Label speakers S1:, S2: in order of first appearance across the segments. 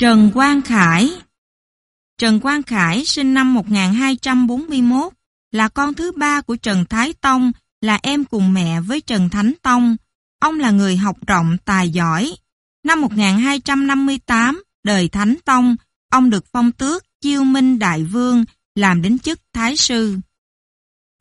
S1: Trần Quang Khải Trần Quang Khải sinh năm 1241, là con thứ ba của Trần Thái Tông, là em cùng mẹ với Trần Thánh Tông. Ông là người học rộng, tài giỏi. Năm 1258, đời Thánh Tông, ông được phong tước Chiêu Minh Đại Vương, làm đến chức Thái Sư.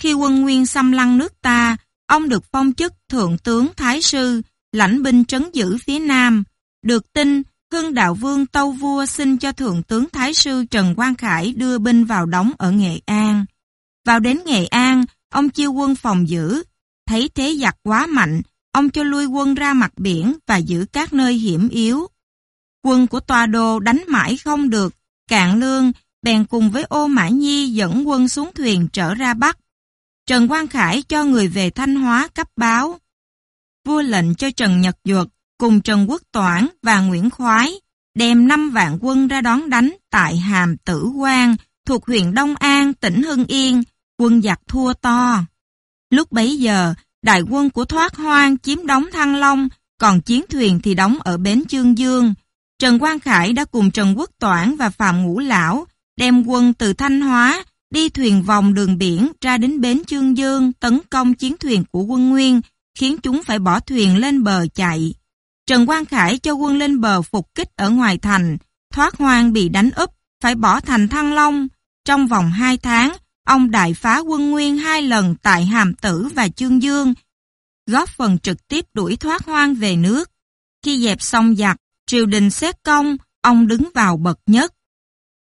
S1: Khi quân Nguyên xâm lăng nước ta, ông được phong chức Thượng tướng Thái Sư, lãnh binh trấn giữ phía Nam. Được tin, Hưng Đạo Vương Tâu Vua xin cho Thượng tướng Thái Sư Trần Quang Khải đưa binh vào đóng ở Nghệ An. Vào đến Nghệ An, ông chiêu quân phòng giữ. Thấy thế giặc quá mạnh, ông cho lui quân ra mặt biển và giữ các nơi hiểm yếu. Quân của Tòa Đô đánh mãi không được, cạn lương, bèn cùng với Ô Mã Nhi dẫn quân xuống thuyền trở ra Bắc. Trần Quang Khải cho người về Thanh Hóa cấp báo. Vua lệnh cho Trần Nhật Duật cùng Trần Quốc Toản và Nguyễn Khoái đem 5 vạn quân ra đón đánh tại Hàm Tử Quang thuộc huyện Đông An, tỉnh Hưng Yên, quân giặc thua to. Lúc bấy giờ, đại quân của Thoát Hoang chiếm đóng Thăng Long, còn chiến thuyền thì đóng ở bến Chương Dương. Trần Quang Khải đã cùng Trần Quốc Toản và Phạm Ngũ Lão đem quân từ Thanh Hóa đi thuyền vòng đường biển ra đến bến Chương Dương tấn công chiến thuyền của quân Nguyên, khiến chúng phải bỏ thuyền lên bờ chạy. Trần Quang Khải cho quân lên bờ phục kích ở ngoài thành, thoát hoang bị đánh úp, phải bỏ thành Thăng Long. Trong vòng 2 tháng, ông đại phá quân Nguyên hai lần tại Hàm Tử và Chương Dương, góp phần trực tiếp đuổi thoát hoang về nước. Khi dẹp xong giặc, triều đình xét công, ông đứng vào bậc nhất.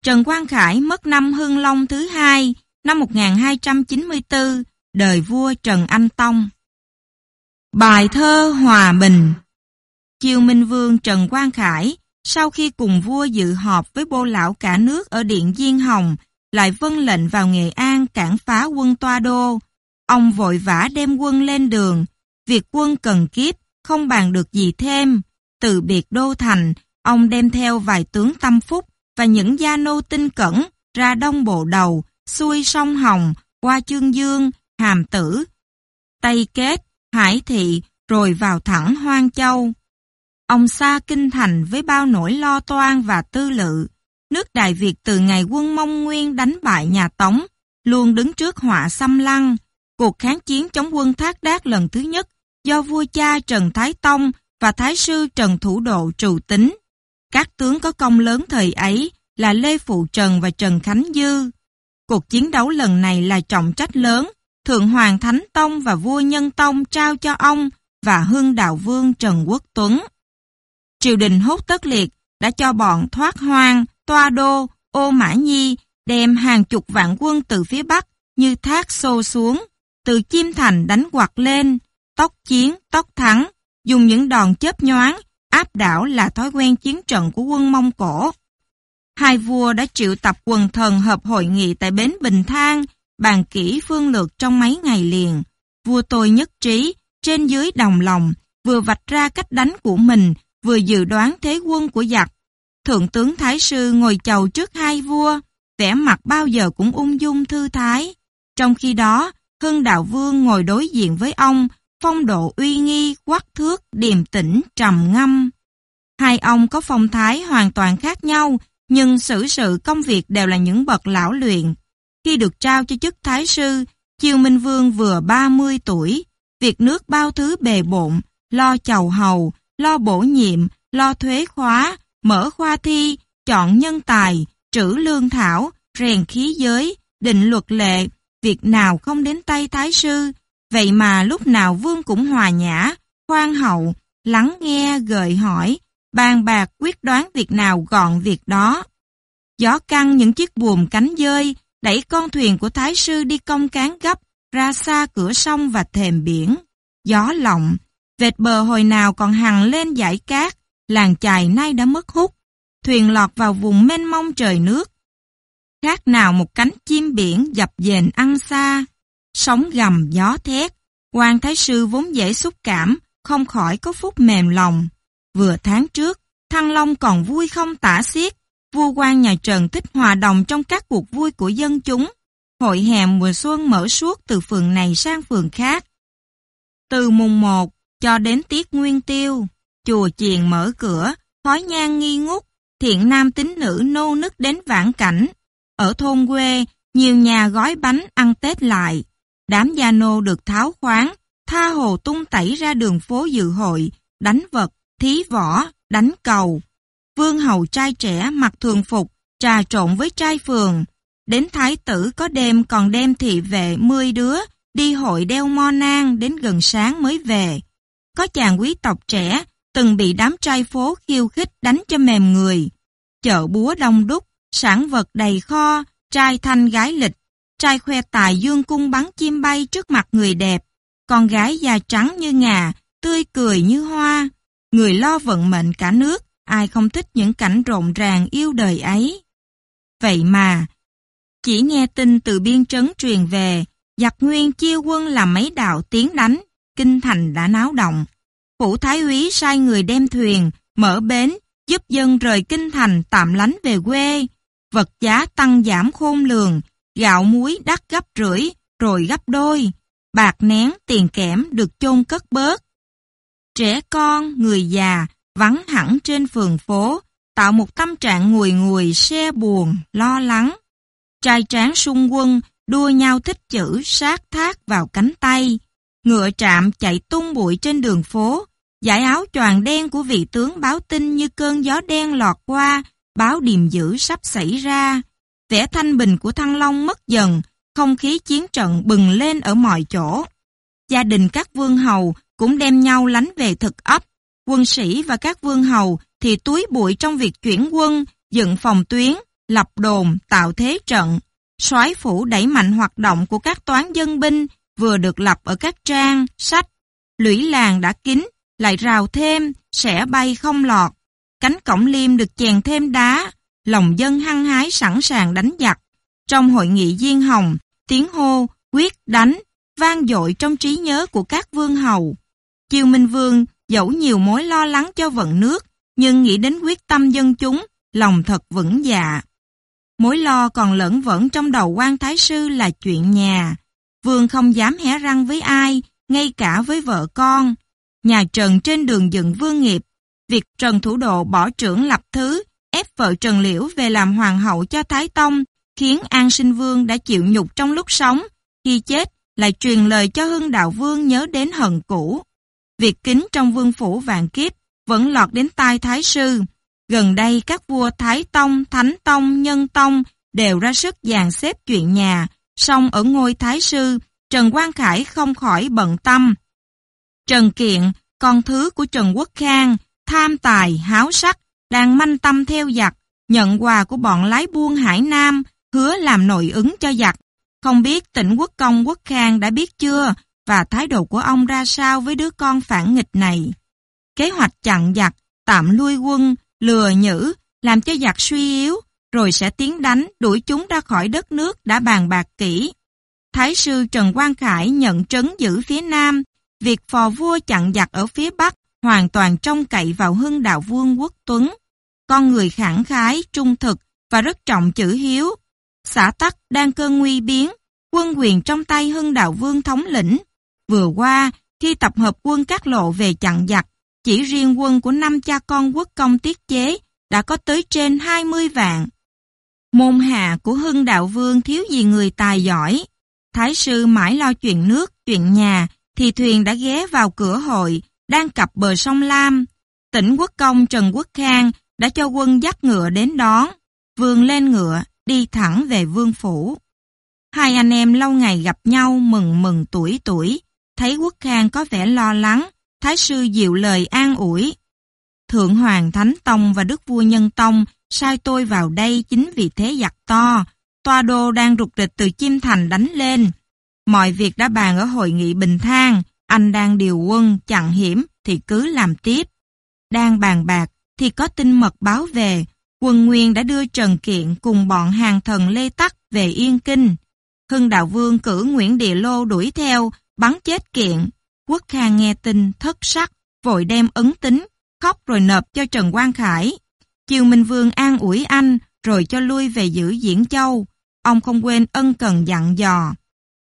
S1: Trần Quang Khải mất năm Hưng Long thứ hai, năm 1294, đời vua Trần Anh Tông. Bài thơ Hòa Bình Chiều Minh Vương Trần Quang Khải, sau khi cùng vua dự họp với bô lão cả nước ở Điện Diên Hồng, lại vân lệnh vào Nghệ An cản phá quân Toa Đô. Ông vội vã đem quân lên đường, việc quân cần kiếp, không bàn được gì thêm. Từ biệt Đô Thành, ông đem theo vài tướng tâm phúc và những gia nô tinh cẩn ra đông bộ đầu, xuôi sông Hồng, qua Chương Dương, Hàm Tử, Tây Kết, Hải Thị, rồi vào thẳng Hoang Châu. Ông xa kinh thành với bao nỗi lo toan và tư lự. Nước Đại Việt từ ngày quân Mông Nguyên đánh bại nhà Tống, luôn đứng trước họa xâm lăng. Cuộc kháng chiến chống quân Thác Đát lần thứ nhất do vua cha Trần Thái Tông và Thái sư Trần Thủ Độ trù tính. Các tướng có công lớn thời ấy là Lê Phụ Trần và Trần Khánh Dư. Cuộc chiến đấu lần này là trọng trách lớn, Thượng Hoàng Thánh Tông và vua Nhân Tông trao cho ông và Hưng Đạo Vương Trần Quốc Tuấn. Triều đình hốt tất liệt đã cho bọn thoát hoang, toa đô, ô mã nhi đem hàng chục vạn quân từ phía bắc như thác xô xuống, từ chim thành đánh quạt lên, tóc chiến, tóc thắng, dùng những đòn chớp nhoáng, áp đảo là thói quen chiến trận của quân Mông Cổ. Hai vua đã triệu tập quần thần hợp hội nghị tại Bến Bình Thang, bàn kỹ phương lược trong mấy ngày liền. Vua tôi nhất trí, trên dưới đồng lòng, vừa vạch ra cách đánh của mình, vừa dự đoán thế quân của giặc. Thượng tướng Thái Sư ngồi chầu trước hai vua, vẻ mặt bao giờ cũng ung dung thư thái. Trong khi đó, Hưng Đạo Vương ngồi đối diện với ông, phong độ uy nghi, quắc thước, điềm tĩnh, trầm ngâm. Hai ông có phong thái hoàn toàn khác nhau, nhưng xử sự công việc đều là những bậc lão luyện. Khi được trao cho chức Thái Sư, Chiêu Minh Vương vừa 30 tuổi, việc nước bao thứ bề bộn, lo chầu hầu, lo bổ nhiệm, lo thuế khóa, mở khoa thi, chọn nhân tài, trữ lương thảo, rèn khí giới, định luật lệ, việc nào không đến tay thái sư. Vậy mà lúc nào vương cũng hòa nhã, khoan hậu, lắng nghe, gợi hỏi, bàn bạc quyết đoán việc nào gọn việc đó. Gió căng những chiếc buồm cánh dơi, đẩy con thuyền của thái sư đi công cán gấp, ra xa cửa sông và thềm biển. Gió lộng, Vệt bờ hồi nào còn hằng lên dải cát, làng chài nay đã mất hút. Thuyền lọt vào vùng mênh mông trời nước. Khác nào một cánh chim biển dập dềnh ăn xa. Sóng gầm gió thét. quan Thái Sư vốn dễ xúc cảm, không khỏi có phút mềm lòng. Vừa tháng trước, Thăng Long còn vui không tả xiết. Vua quan nhà Trần thích hòa đồng trong các cuộc vui của dân chúng. Hội hè mùa xuân mở suốt từ phường này sang phường khác. Từ mùng 1, cho đến tiết nguyên tiêu, chùa chiền mở cửa, khói nhang nghi ngút, thiện nam tín nữ nô nức đến vãn cảnh. Ở thôn quê, nhiều nhà gói bánh ăn Tết lại. Đám gia nô được tháo khoáng, tha hồ tung tẩy ra đường phố dự hội, đánh vật, thí võ, đánh cầu. Vương hầu trai trẻ mặc thường phục, trà trộn với trai phường. Đến thái tử có đêm còn đem thị vệ 10 đứa, đi hội đeo mo nang đến gần sáng mới về. Có chàng quý tộc trẻ, từng bị đám trai phố khiêu khích đánh cho mềm người. Chợ búa đông đúc, sản vật đầy kho, trai thanh gái lịch, trai khoe tài dương cung bắn chim bay trước mặt người đẹp, con gái da trắng như ngà, tươi cười như hoa. Người lo vận mệnh cả nước, ai không thích những cảnh rộn ràng yêu đời ấy. Vậy mà, chỉ nghe tin từ biên trấn truyền về, giặc nguyên chia quân làm mấy đạo tiến đánh, kinh thành đã náo động. Phủ Thái úy sai người đem thuyền, mở bến, giúp dân rời kinh thành tạm lánh về quê. Vật giá tăng giảm khôn lường, gạo muối đắt gấp rưỡi, rồi gấp đôi. Bạc nén tiền kẽm được chôn cất bớt. Trẻ con, người già, vắng hẳn trên phường phố, tạo một tâm trạng ngùi ngùi, xe buồn, lo lắng. Trai tráng sung quân, đua nhau thích chữ sát thác vào cánh tay. Ngựa trạm chạy tung bụi trên đường phố, giải áo choàng đen của vị tướng báo tin như cơn gió đen lọt qua, báo điềm dữ sắp xảy ra. Vẻ thanh bình của Thăng Long mất dần, không khí chiến trận bừng lên ở mọi chỗ. Gia đình các vương hầu cũng đem nhau lánh về thực ấp. Quân sĩ và các vương hầu thì túi bụi trong việc chuyển quân, dựng phòng tuyến, lập đồn, tạo thế trận. soái phủ đẩy mạnh hoạt động của các toán dân binh vừa được lập ở các trang, sách. Lũy làng đã kín, lại rào thêm, sẽ bay không lọt. Cánh cổng liêm được chèn thêm đá, lòng dân hăng hái sẵn sàng đánh giặc. Trong hội nghị Diên Hồng, tiếng hô, quyết đánh, vang dội trong trí nhớ của các vương hầu. Chiêu Minh Vương dẫu nhiều mối lo lắng cho vận nước, nhưng nghĩ đến quyết tâm dân chúng, lòng thật vững dạ. Mối lo còn lẫn vẫn trong đầu quan thái sư là chuyện nhà. Vương không dám hé răng với ai, ngay cả với vợ con. Nhà Trần trên đường dựng vương nghiệp, việc Trần Thủ Độ bỏ trưởng lập thứ, ép vợ Trần Liễu về làm hoàng hậu cho Thái Tông, khiến An Sinh Vương đã chịu nhục trong lúc sống, khi chết lại truyền lời cho Hưng Đạo Vương nhớ đến hận cũ. Việc kính trong vương phủ vạn kiếp vẫn lọt đến tai Thái Sư. Gần đây các vua Thái Tông, Thánh Tông, Nhân Tông đều ra sức dàn xếp chuyện nhà, song ở ngôi Thái Sư, Trần Quang Khải không khỏi bận tâm. Trần Kiện, con thứ của Trần Quốc Khang, tham tài, háo sắc, đang manh tâm theo giặc, nhận quà của bọn lái buôn Hải Nam, hứa làm nội ứng cho giặc. Không biết tỉnh quốc công quốc khang đã biết chưa và thái độ của ông ra sao với đứa con phản nghịch này. Kế hoạch chặn giặc, tạm lui quân, lừa nhữ, làm cho giặc suy yếu, rồi sẽ tiến đánh đuổi chúng ra khỏi đất nước đã bàn bạc kỹ. Thái sư Trần Quang Khải nhận trấn giữ phía Nam, việc phò vua chặn giặc ở phía Bắc hoàn toàn trông cậy vào hưng đạo vương quốc Tuấn. Con người khẳng khái, trung thực và rất trọng chữ hiếu, xã Tắc đang cơn nguy biến, quân quyền trong tay Hưng Đạo Vương thống lĩnh. Vừa qua, khi tập hợp quân các lộ về chặn giặc, chỉ riêng quân của năm cha con quốc công tiết chế đã có tới trên 20 vạn. Môn hạ của Hưng Đạo Vương thiếu gì người tài giỏi. Thái sư mãi lo chuyện nước, chuyện nhà, thì thuyền đã ghé vào cửa hội, đang cập bờ sông Lam. Tỉnh quốc công Trần Quốc Khang đã cho quân dắt ngựa đến đón. Vương lên ngựa, đi thẳng về vương phủ. Hai anh em lâu ngày gặp nhau mừng mừng tuổi tuổi, thấy quốc khang có vẻ lo lắng, thái sư dịu lời an ủi. Thượng Hoàng Thánh Tông và Đức Vua Nhân Tông sai tôi vào đây chính vì thế giặc to, toa đô đang rục rịch từ Chim Thành đánh lên. Mọi việc đã bàn ở hội nghị bình thang, anh đang điều quân chặn hiểm thì cứ làm tiếp. Đang bàn bạc thì có tin mật báo về, Quân Nguyên đã đưa Trần Kiện cùng bọn hàng thần Lê Tắc về Yên Kinh. Hưng Đạo Vương cử Nguyễn Địa Lô đuổi theo, bắn chết Kiện. Quốc Khang nghe tin thất sắc, vội đem ấn tính, khóc rồi nộp cho Trần Quang Khải. Chiều Minh Vương an ủi anh, rồi cho lui về giữ Diễn Châu. Ông không quên ân cần dặn dò.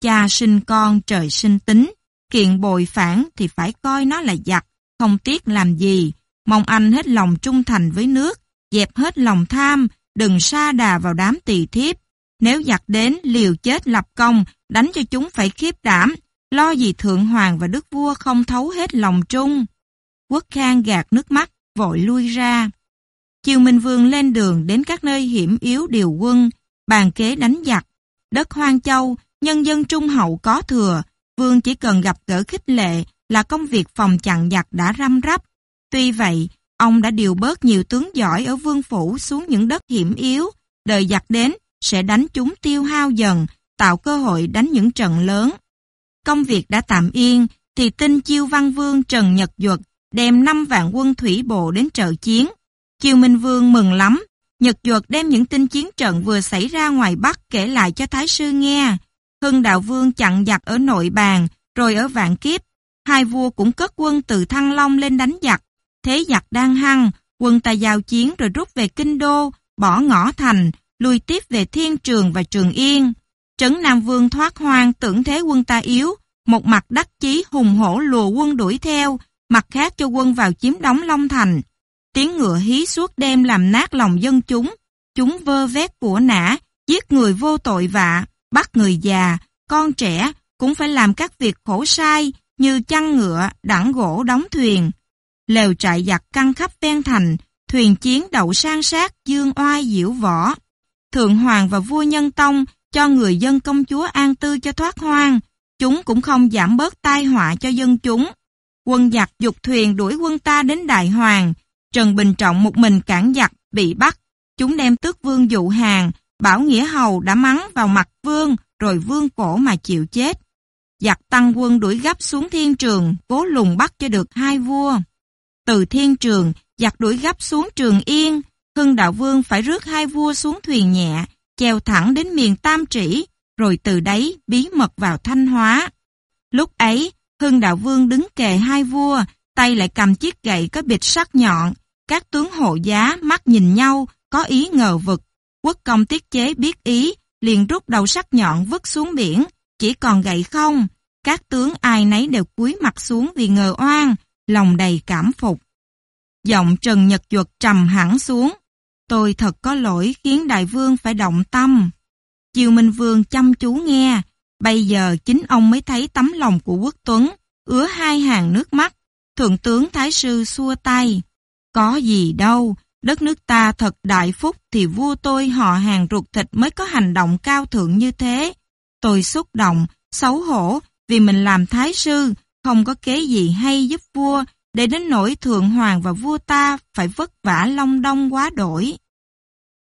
S1: Cha sinh con trời sinh tính, kiện bồi phản thì phải coi nó là giặc, không tiếc làm gì. Mong anh hết lòng trung thành với nước, dẹp hết lòng tham, đừng sa đà vào đám tỳ thiếp. Nếu giặc đến liều chết lập công, đánh cho chúng phải khiếp đảm, lo gì thượng hoàng và đức vua không thấu hết lòng trung. Quốc khang gạt nước mắt, vội lui ra. Chiều Minh Vương lên đường đến các nơi hiểm yếu điều quân, bàn kế đánh giặc. Đất hoang châu, nhân dân trung hậu có thừa, Vương chỉ cần gặp gỡ khích lệ là công việc phòng chặn giặc đã răm rắp. Tuy vậy, ông đã điều bớt nhiều tướng giỏi ở vương phủ xuống những đất hiểm yếu, đợi giặc đến sẽ đánh chúng tiêu hao dần, tạo cơ hội đánh những trận lớn. Công việc đã tạm yên, thì tin chiêu văn vương Trần Nhật Duật đem 5 vạn quân thủy bộ đến trợ chiến chiều Minh Vương mừng lắm, Nhật Duật đem những tin chiến trận vừa xảy ra ngoài Bắc kể lại cho Thái Sư nghe. Hưng Đạo Vương chặn giặc ở nội bàn, rồi ở vạn kiếp. Hai vua cũng cất quân từ Thăng Long lên đánh giặc. Thế giặc đang hăng, quân ta giao chiến rồi rút về Kinh Đô, bỏ ngõ thành, lui tiếp về Thiên Trường và Trường Yên. Trấn Nam Vương thoát hoang tưởng thế quân ta yếu, một mặt đắc chí hùng hổ lùa quân đuổi theo, mặt khác cho quân vào chiếm đóng Long Thành. Tiếng ngựa hí suốt đêm làm nát lòng dân chúng, chúng vơ vét của nã, giết người vô tội vạ, bắt người già, con trẻ cũng phải làm các việc khổ sai như chăn ngựa, đẳng gỗ đóng thuyền. Lều trại giặc căng khắp ven thành, thuyền chiến đậu sang sát dương oai diễu võ. Thượng Hoàng và vua Nhân Tông cho người dân công chúa an tư cho thoát hoang, chúng cũng không giảm bớt tai họa cho dân chúng. Quân giặc dục thuyền đuổi quân ta đến Đại Hoàng, Trần Bình Trọng một mình cản giặc, bị bắt. Chúng đem tước vương dụ hàng, Bảo Nghĩa Hầu đã mắng vào mặt vương, rồi vương cổ mà chịu chết. Giặc tăng quân đuổi gấp xuống thiên trường, cố lùng bắt cho được hai vua. Từ thiên trường, giặc đuổi gấp xuống trường yên, Hưng Đạo Vương phải rước hai vua xuống thuyền nhẹ, chèo thẳng đến miền Tam Trĩ, rồi từ đấy bí mật vào Thanh Hóa. Lúc ấy, Hưng Đạo Vương đứng kề hai vua, tay lại cầm chiếc gậy có bịch sắc nhọn. Các tướng hộ giá mắt nhìn nhau, có ý ngờ vực. Quốc công tiết chế biết ý, liền rút đầu sắc nhọn vứt xuống biển, chỉ còn gậy không. Các tướng ai nấy đều cúi mặt xuống vì ngờ oan, lòng đầy cảm phục. Giọng Trần Nhật Duật trầm hẳn xuống. Tôi thật có lỗi khiến đại vương phải động tâm. Chiều Minh Vương chăm chú nghe, bây giờ chính ông mới thấy tấm lòng của quốc tuấn, ứa hai hàng nước mắt. Thượng tướng Thái Sư xua tay. Có gì đâu, đất nước ta thật đại phúc thì vua tôi họ hàng ruột thịt mới có hành động cao thượng như thế. Tôi xúc động, xấu hổ vì mình làm Thái Sư, không có kế gì hay giúp vua, để đến nỗi thượng hoàng và vua ta phải vất vả long đong quá đổi.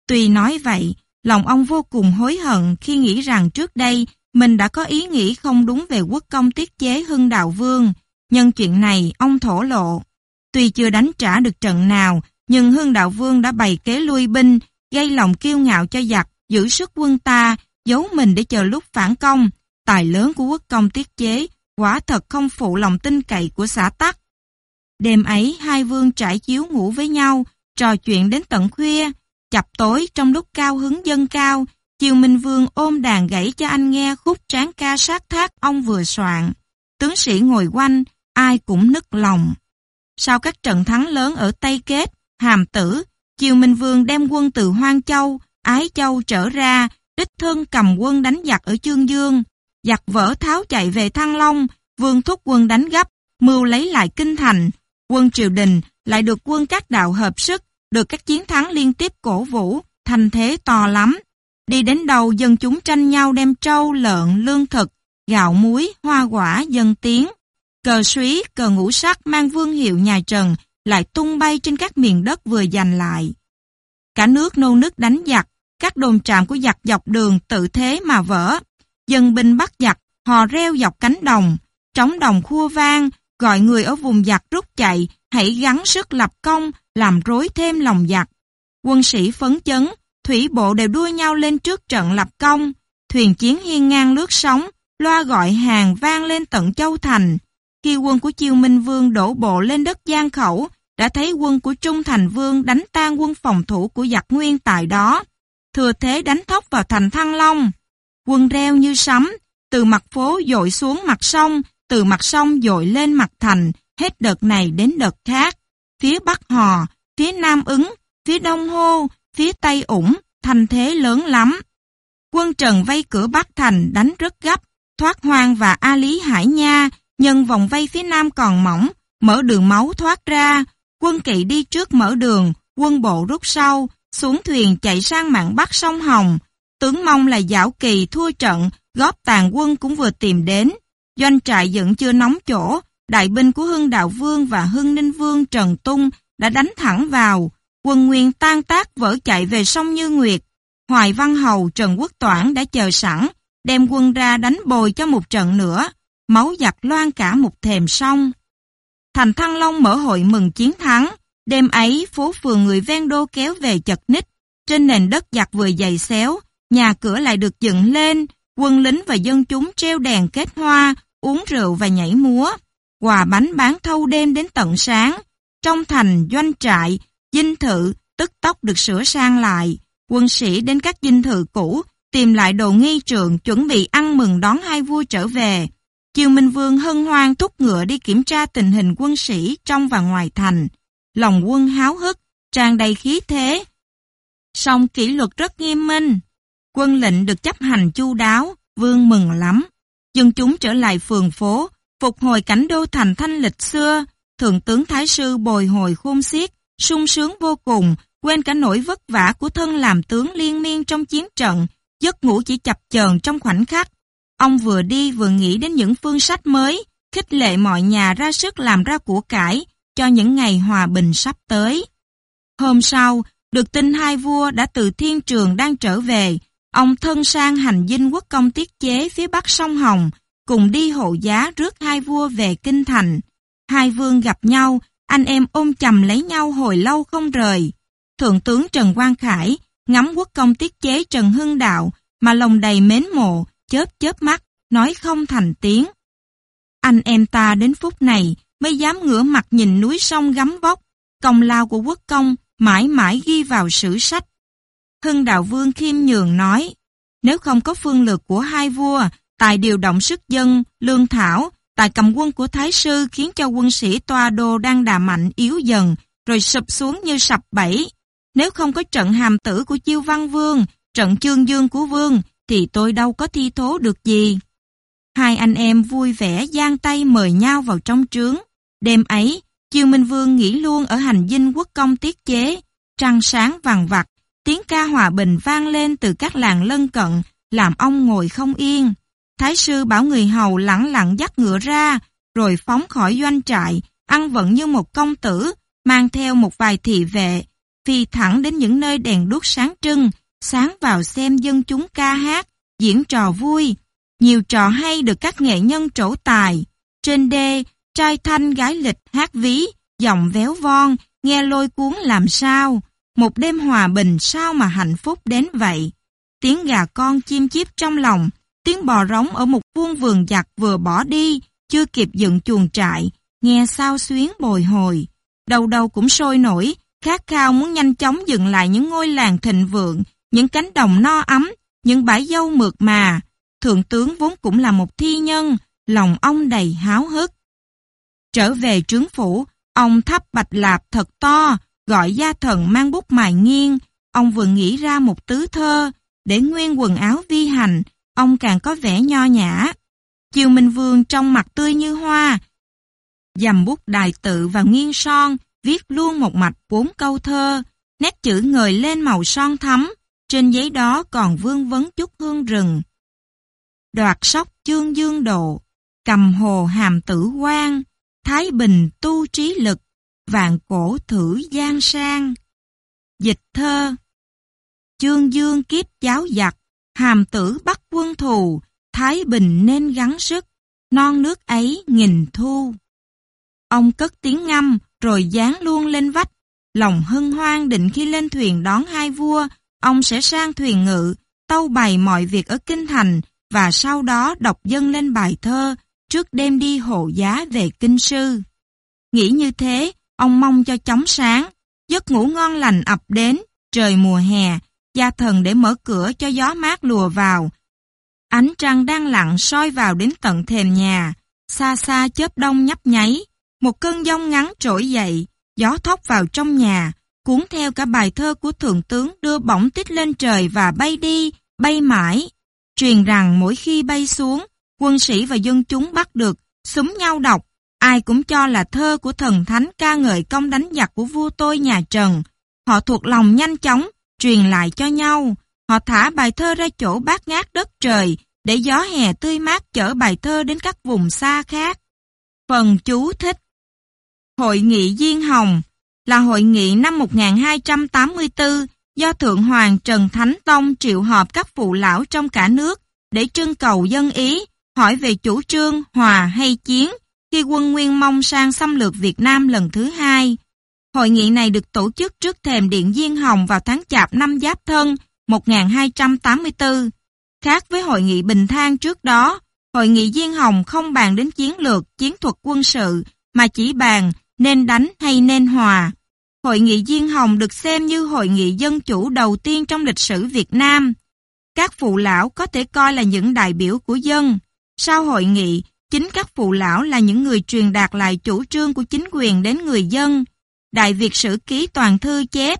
S1: Tuy nói vậy, lòng ông vô cùng hối hận khi nghĩ rằng trước đây mình đã có ý nghĩ không đúng về quốc công tiết chế hưng đạo vương. Nhân chuyện này, ông thổ lộ. Tuy chưa đánh trả được trận nào, nhưng hưng đạo vương đã bày kế lui binh, gây lòng kiêu ngạo cho giặc, giữ sức quân ta, giấu mình để chờ lúc phản công. Tài lớn của quốc công tiết chế, quả thật không phụ lòng tin cậy của xã tắc. Đêm ấy, hai vương trải chiếu ngủ với nhau, trò chuyện đến tận khuya. Chập tối trong lúc cao hứng dân cao, Chiều Minh Vương ôm đàn gãy cho anh nghe khúc tráng ca sát thác ông vừa soạn. Tướng sĩ ngồi quanh, ai cũng nức lòng. Sau các trận thắng lớn ở Tây Kết, Hàm Tử, Chiều Minh Vương đem quân từ Hoang Châu, Ái Châu trở ra, đích thân cầm quân đánh giặc ở Chương Dương. Giặc vỡ tháo chạy về Thăng Long, Vương thúc quân đánh gấp, mưu lấy lại kinh thành. Quân triều đình lại được quân các đạo hợp sức, được các chiến thắng liên tiếp cổ vũ, thành thế to lắm. Đi đến đầu dân chúng tranh nhau đem trâu, lợn, lương thực, gạo muối, hoa quả, dân tiếng. Cờ suý, cờ ngũ sắc mang vương hiệu nhà Trần lại tung bay trên các miền đất vừa giành lại. Cả nước nô nức đánh giặc, các đồn trạm của giặc dọc đường tự thế mà vỡ. Dân binh bắt giặc, hò reo dọc cánh đồng, trống đồng khua vang, gọi người ở vùng giặc rút chạy, hãy gắng sức lập công, làm rối thêm lòng giặc. Quân sĩ phấn chấn, thủy bộ đều đua nhau lên trước trận lập công, thuyền chiến hiên ngang lướt sóng, loa gọi hàng vang lên tận châu thành. Khi quân của Chiêu Minh Vương đổ bộ lên đất Giang Khẩu, đã thấy quân của Trung Thành Vương đánh tan quân phòng thủ của giặc nguyên tại đó. Thừa thế đánh thóc vào thành Thăng Long. Quân reo như sấm, từ mặt phố dội xuống mặt sông, từ mặt sông dội lên mặt thành, hết đợt này đến đợt khác. Phía Bắc Hò, phía Nam Ứng, phía đông hô, phía tây ủng, thành thế lớn lắm. Quân Trần vây cửa Bắc Thành đánh rất gấp, thoát hoang và A Lý Hải Nha, nhân vòng vây phía nam còn mỏng, mở đường máu thoát ra, quân kỵ đi trước mở đường, quân bộ rút sau, xuống thuyền chạy sang mạn Bắc sông Hồng. Tướng mong là Giảo Kỳ thua trận, góp tàn quân cũng vừa tìm đến. Doanh trại vẫn chưa nóng chỗ, đại binh của Hưng Đạo Vương và Hưng Ninh Vương Trần Tung đã đánh thẳng vào. Quân Nguyên tan tác vỡ chạy về sông Như Nguyệt. Hoài Văn Hầu Trần Quốc Toản đã chờ sẵn, đem quân ra đánh bồi cho một trận nữa. Máu giặc loan cả một thềm sông. Thành Thăng Long mở hội mừng chiến thắng. Đêm ấy, phố phường người ven đô kéo về chật ních. Trên nền đất giặc vừa dày xéo, nhà cửa lại được dựng lên, quân lính và dân chúng treo đèn kết hoa, uống rượu và nhảy múa. Quà bánh bán thâu đêm đến tận sáng. Trong thành, doanh trại, dinh thự, tức tốc được sửa sang lại. Quân sĩ đến các dinh thự cũ, tìm lại đồ nghi trượng chuẩn bị ăn mừng đón hai vua trở về. Kiều Minh Vương hân hoan thúc ngựa đi kiểm tra tình hình quân sĩ trong và ngoài thành. Lòng quân háo hức, tràn đầy khí thế. Song kỷ luật rất nghiêm minh. Quân lệnh được chấp hành chu đáo, vương mừng lắm. Dân chúng trở lại phường phố, phục hồi cảnh đô thành thanh lịch xưa. Thượng tướng Thái Sư bồi hồi khôn xiết, sung sướng vô cùng, quên cả nỗi vất vả của thân làm tướng liên miên trong chiến trận, giấc ngủ chỉ chập chờn trong khoảnh khắc. Ông vừa đi vừa nghĩ đến những phương sách mới, khích lệ mọi nhà ra sức làm ra của cải cho những ngày hòa bình sắp tới. Hôm sau, được tin hai vua đã từ thiên trường đang trở về, ông thân sang hành dinh quốc công tiết chế phía bắc sông Hồng, cùng đi hộ giá rước hai vua về kinh thành. Hai vương gặp nhau, anh em ôm chầm lấy nhau hồi lâu không rời. Thượng tướng Trần Quang Khải ngắm quốc công tiết chế Trần Hưng Đạo mà lòng đầy mến mộ, chớp chớp mắt, nói không thành tiếng. Anh em ta đến phút này mới dám ngửa mặt nhìn núi sông gắm vóc, công lao của quốc công mãi mãi ghi vào sử sách. Hưng Đạo Vương khiêm nhường nói, nếu không có phương lược của hai vua, tài điều động sức dân, lương thảo, tài cầm quân của Thái Sư khiến cho quân sĩ toa đô đang đà mạnh yếu dần, rồi sụp xuống như sập bẫy. Nếu không có trận hàm tử của Chiêu Văn Vương, trận chương dương của Vương, thì tôi đâu có thi thố được gì. Hai anh em vui vẻ giang tay mời nhau vào trong trướng. Đêm ấy, Chiêu Minh Vương nghỉ luôn ở hành dinh quốc công tiết chế, trăng sáng vàng vặt, tiếng ca hòa bình vang lên từ các làng lân cận, làm ông ngồi không yên. Thái sư bảo người hầu lặng lặng dắt ngựa ra, rồi phóng khỏi doanh trại, ăn vận như một công tử, mang theo một vài thị vệ, phi thẳng đến những nơi đèn đuốc sáng trưng, sáng vào xem dân chúng ca hát, diễn trò vui. Nhiều trò hay được các nghệ nhân trổ tài. Trên đê, trai thanh gái lịch hát ví, giọng véo von, nghe lôi cuốn làm sao. Một đêm hòa bình sao mà hạnh phúc đến vậy. Tiếng gà con chim chiếp trong lòng, tiếng bò rống ở một vuông vườn giặc vừa bỏ đi, chưa kịp dựng chuồng trại, nghe sao xuyến bồi hồi. Đầu đầu cũng sôi nổi, khát khao muốn nhanh chóng dựng lại những ngôi làng thịnh vượng, những cánh đồng no ấm, những bãi dâu mượt mà. Thượng tướng vốn cũng là một thi nhân, lòng ông đầy háo hức. Trở về trướng phủ, ông thắp bạch lạp thật to, gọi gia thần mang bút mài nghiêng. Ông vừa nghĩ ra một tứ thơ, để nguyên quần áo vi hành, ông càng có vẻ nho nhã. Chiều Minh Vương trong mặt tươi như hoa, dầm bút đài tự và nghiêng son, viết luôn một mạch bốn câu thơ, nét chữ ngời lên màu son thắm, trên giấy đó còn vương vấn chút hương rừng. Đoạt sóc chương dương độ, cầm hồ hàm tử quan, thái bình tu trí lực, vạn cổ thử gian sang. Dịch thơ Chương dương kiếp giáo giặc, hàm tử bắt quân thù, thái bình nên gắn sức, non nước ấy nghìn thu. Ông cất tiếng ngâm, rồi dán luôn lên vách. Lòng hân hoan định khi lên thuyền đón hai vua, ông sẽ sang thuyền ngự, tâu bày mọi việc ở kinh thành và sau đó đọc dân lên bài thơ trước đêm đi hộ giá về kinh sư. Nghĩ như thế, ông mong cho chóng sáng, giấc ngủ ngon lành ập đến, trời mùa hè, gia thần để mở cửa cho gió mát lùa vào. Ánh trăng đang lặng soi vào đến tận thềm nhà, xa xa chớp đông nhấp nháy, một cơn giông ngắn trỗi dậy, gió thốc vào trong nhà, cuốn theo cả bài thơ của thượng tướng đưa bổng tích lên trời và bay đi, bay mãi. Truyền rằng mỗi khi bay xuống, quân sĩ và dân chúng bắt được, súng nhau đọc, ai cũng cho là thơ của thần thánh ca ngợi công đánh giặc của vua tôi nhà Trần. Họ thuộc lòng nhanh chóng, truyền lại cho nhau. Họ thả bài thơ ra chỗ bát ngát đất trời, để gió hè tươi mát chở bài thơ đến các vùng xa khác. Phần chú thích Hội nghị Diên Hồng là hội nghị năm 1284 do Thượng Hoàng Trần Thánh Tông triệu họp các phụ lão trong cả nước để trưng cầu dân ý, hỏi về chủ trương hòa hay chiến khi quân Nguyên Mông sang xâm lược Việt Nam lần thứ hai. Hội nghị này được tổ chức trước thềm Điện Diên Hồng vào tháng Chạp năm Giáp Thân 1284. Khác với hội nghị Bình Thang trước đó, hội nghị Diên Hồng không bàn đến chiến lược, chiến thuật quân sự, mà chỉ bàn nên đánh hay nên hòa. Hội nghị Diên Hồng được xem như hội nghị dân chủ đầu tiên trong lịch sử Việt Nam. Các phụ lão có thể coi là những đại biểu của dân. Sau hội nghị, chính các phụ lão là những người truyền đạt lại chủ trương của chính quyền đến người dân. Đại Việt Sử Ký Toàn Thư chép.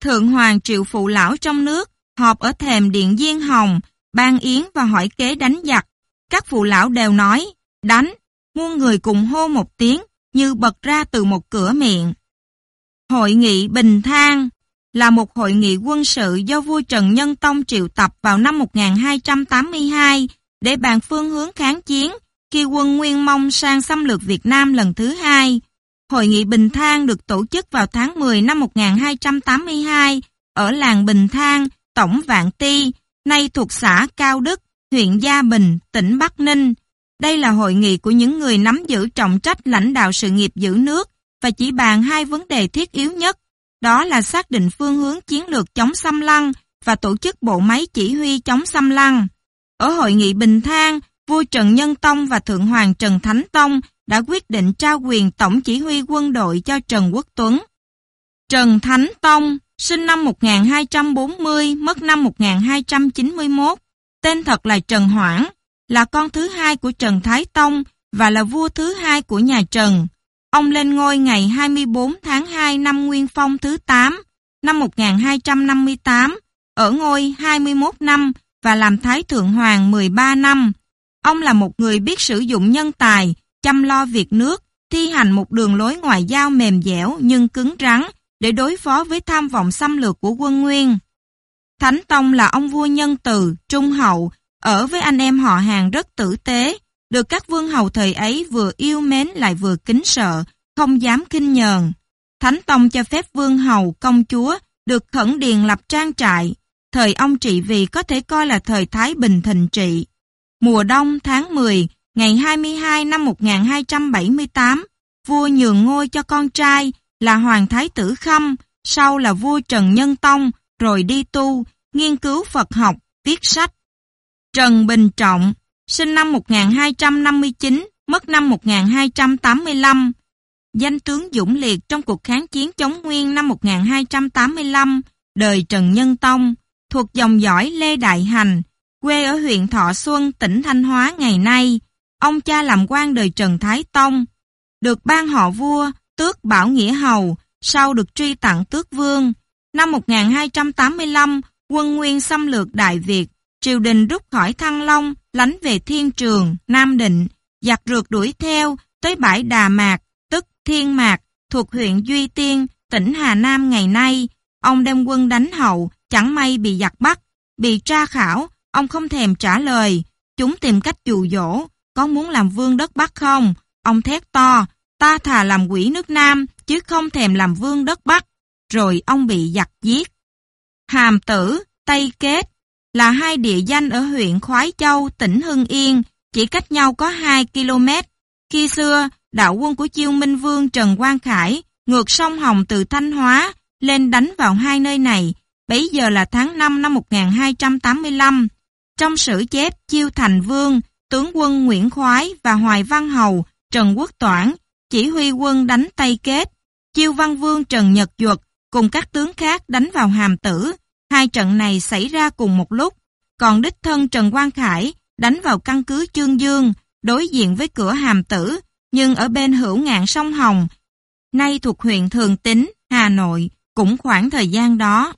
S1: Thượng Hoàng triệu phụ lão trong nước, họp ở thềm Điện Diên Hồng, ban yến và hỏi kế đánh giặc. Các phụ lão đều nói, đánh, muôn người cùng hô một tiếng, như bật ra từ một cửa miệng. Hội nghị Bình Thang là một hội nghị quân sự do vua Trần Nhân Tông triệu tập vào năm 1282 để bàn phương hướng kháng chiến khi quân Nguyên Mông sang xâm lược Việt Nam lần thứ hai. Hội nghị Bình Thang được tổ chức vào tháng 10 năm 1282 ở làng Bình Thang, Tổng Vạn Ti, nay thuộc xã Cao Đức, huyện Gia Bình, tỉnh Bắc Ninh. Đây là hội nghị của những người nắm giữ trọng trách lãnh đạo sự nghiệp giữ nước và chỉ bàn hai vấn đề thiết yếu nhất, đó là xác định phương hướng chiến lược chống xâm lăng và tổ chức bộ máy chỉ huy chống xâm lăng. Ở hội nghị Bình Thang, vua Trần Nhân Tông và Thượng Hoàng Trần Thánh Tông đã quyết định trao quyền tổng chỉ huy quân đội cho Trần Quốc Tuấn. Trần Thánh Tông, sinh năm 1240, mất năm 1291, tên thật là Trần Hoảng, là con thứ hai của Trần Thái Tông và là vua thứ hai của nhà Trần. Ông lên ngôi ngày 24 tháng 2 năm Nguyên Phong thứ 8, năm 1258, ở ngôi 21 năm và làm Thái Thượng Hoàng 13 năm. Ông là một người biết sử dụng nhân tài, chăm lo việc nước, thi hành một đường lối ngoại giao mềm dẻo nhưng cứng rắn để đối phó với tham vọng xâm lược của quân Nguyên. Thánh Tông là ông vua nhân từ, trung hậu, ở với anh em họ hàng rất tử tế, được các vương hầu thời ấy vừa yêu mến lại vừa kính sợ, không dám kinh nhờn. Thánh Tông cho phép vương hầu, công chúa được khẩn điền lập trang trại. Thời ông trị vì có thể coi là thời Thái Bình thịnh trị. Mùa đông tháng 10, ngày 22 năm 1278, vua nhường ngôi cho con trai là Hoàng Thái Tử Khâm, sau là vua Trần Nhân Tông, rồi đi tu, nghiên cứu Phật học, viết sách. Trần Bình Trọng, sinh năm 1259, mất năm 1285. Danh tướng dũng liệt trong cuộc kháng chiến chống Nguyên năm 1285, đời Trần Nhân Tông, thuộc dòng dõi Lê Đại Hành, quê ở huyện Thọ Xuân, tỉnh Thanh Hóa ngày nay. Ông cha làm quan đời Trần Thái Tông, được ban họ vua, tước Bảo Nghĩa Hầu, sau được truy tặng tước vương. Năm 1285, quân Nguyên xâm lược Đại Việt, triều đình rút khỏi Thăng Long, lánh về Thiên Trường, Nam Định, giặc rượt đuổi theo, tới bãi Đà Mạc, tức Thiên Mạc, thuộc huyện Duy Tiên, tỉnh Hà Nam ngày nay. Ông đem quân đánh hậu, chẳng may bị giặc bắt, bị tra khảo, ông không thèm trả lời. Chúng tìm cách dụ dỗ, có muốn làm vương đất Bắc không? Ông thét to, ta thà làm quỷ nước Nam, chứ không thèm làm vương đất Bắc. Rồi ông bị giặc giết. Hàm tử, Tây Kết, là hai địa danh ở huyện Khoái Châu, tỉnh Hưng Yên, chỉ cách nhau có 2 km. Khi xưa, đạo quân của Chiêu Minh Vương Trần Quang Khải ngược sông Hồng từ Thanh Hóa lên đánh vào hai nơi này, bấy giờ là tháng 5 năm 1285. Trong sử chép Chiêu Thành Vương, tướng quân Nguyễn Khoái và Hoài Văn Hầu, Trần Quốc Toản chỉ huy quân đánh Tây Kết. Chiêu Văn Vương Trần Nhật Duật cùng các tướng khác đánh vào Hàm Tử, Hai trận này xảy ra cùng một lúc, còn đích thân Trần Quang Khải đánh vào căn cứ Chương Dương, đối diện với cửa Hàm Tử, nhưng ở bên hữu ngạn sông Hồng, nay thuộc huyện Thường Tín, Hà Nội, Cũng khoảng thời gian đó,